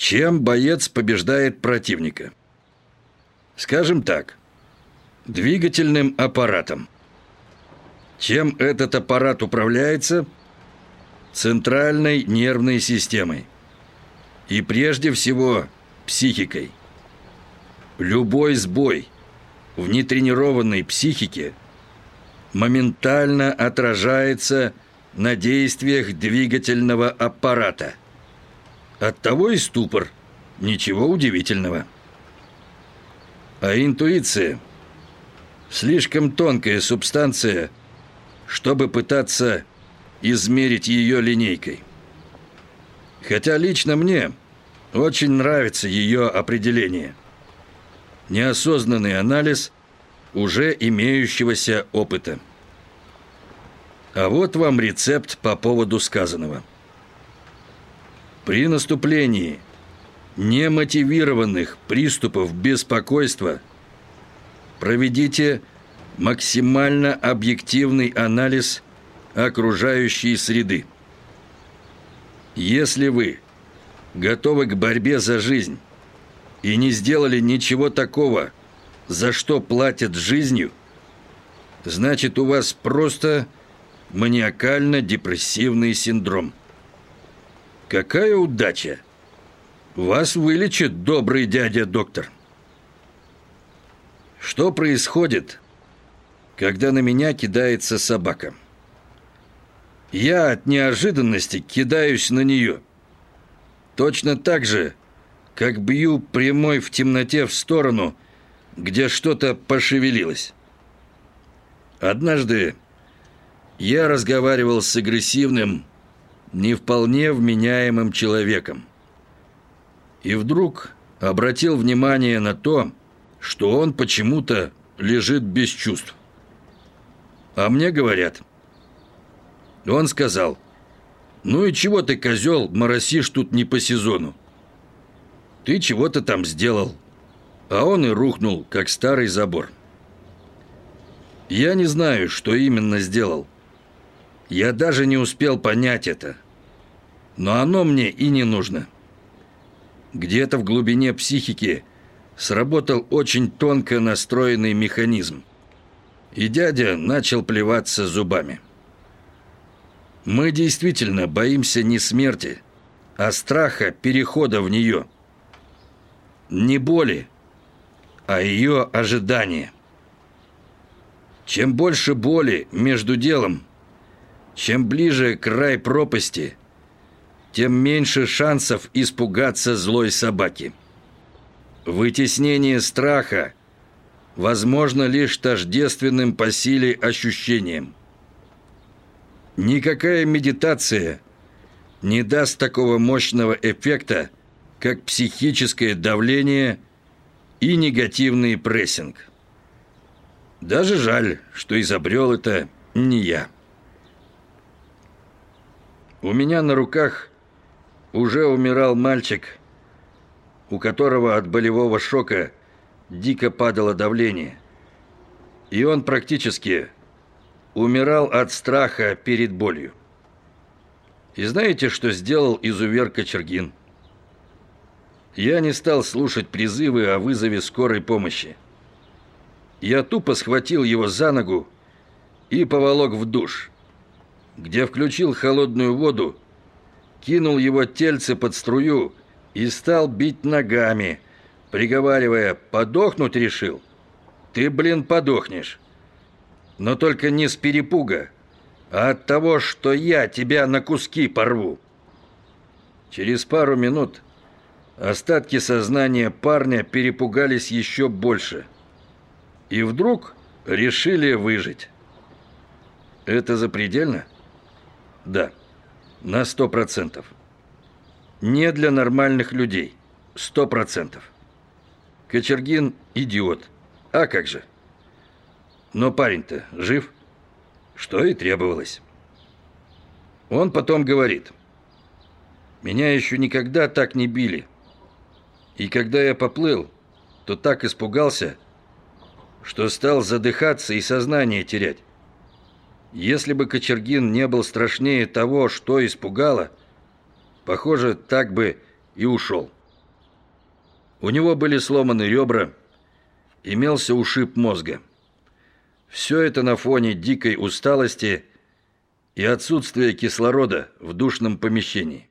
Чем боец побеждает противника? Скажем так, двигательным аппаратом. Чем этот аппарат управляется? Центральной нервной системой. И прежде всего психикой. Любой сбой в нетренированной психике моментально отражается на действиях двигательного аппарата. Оттого и ступор. Ничего удивительного. А интуиция – слишком тонкая субстанция, чтобы пытаться измерить ее линейкой. Хотя лично мне очень нравится ее определение. Неосознанный анализ уже имеющегося опыта. А вот вам рецепт по поводу сказанного. При наступлении немотивированных приступов беспокойства проведите максимально объективный анализ окружающей среды. Если вы готовы к борьбе за жизнь и не сделали ничего такого, за что платят жизнью, значит у вас просто маниакально-депрессивный синдром. Какая удача! Вас вылечит добрый дядя-доктор. Что происходит, когда на меня кидается собака? Я от неожиданности кидаюсь на нее. Точно так же, как бью прямой в темноте в сторону, где что-то пошевелилось. Однажды я разговаривал с агрессивным, не вполне вменяемым человеком. И вдруг обратил внимание на то, что он почему-то лежит без чувств. А мне говорят. Он сказал, «Ну и чего ты, козел, моросишь тут не по сезону? Ты чего-то там сделал». А он и рухнул, как старый забор. Я не знаю, что именно сделал. Я даже не успел понять это. Но оно мне и не нужно. Где-то в глубине психики сработал очень тонко настроенный механизм. И дядя начал плеваться зубами. Мы действительно боимся не смерти, а страха перехода в нее. Не боли, а ее ожидания. Чем больше боли между делом, чем ближе край пропасти, тем меньше шансов испугаться злой собаки. Вытеснение страха возможно лишь тождественным по силе ощущением. Никакая медитация не даст такого мощного эффекта, как психическое давление и негативный прессинг. Даже жаль, что изобрел это не я. У меня на руках уже умирал мальчик, у которого от болевого шока дико падало давление. И он практически умирал от страха перед болью. И знаете, что сделал изувер Кочергин? Я не стал слушать призывы о вызове скорой помощи. Я тупо схватил его за ногу и поволок в душ где включил холодную воду, кинул его тельце под струю и стал бить ногами, приговаривая «подохнуть решил?» «Ты, блин, подохнешь!» Но только не с перепуга, а от того, что я тебя на куски порву. Через пару минут остатки сознания парня перепугались еще больше. И вдруг решили выжить. Это запредельно? Да, на сто процентов. Не для нормальных людей. Сто процентов. Кочергин – идиот. А как же? Но парень-то жив, что и требовалось. Он потом говорит, меня еще никогда так не били. И когда я поплыл, то так испугался, что стал задыхаться и сознание терять. Если бы Кочергин не был страшнее того, что испугало, похоже, так бы и ушел. У него были сломаны ребра, имелся ушиб мозга. Все это на фоне дикой усталости и отсутствия кислорода в душном помещении.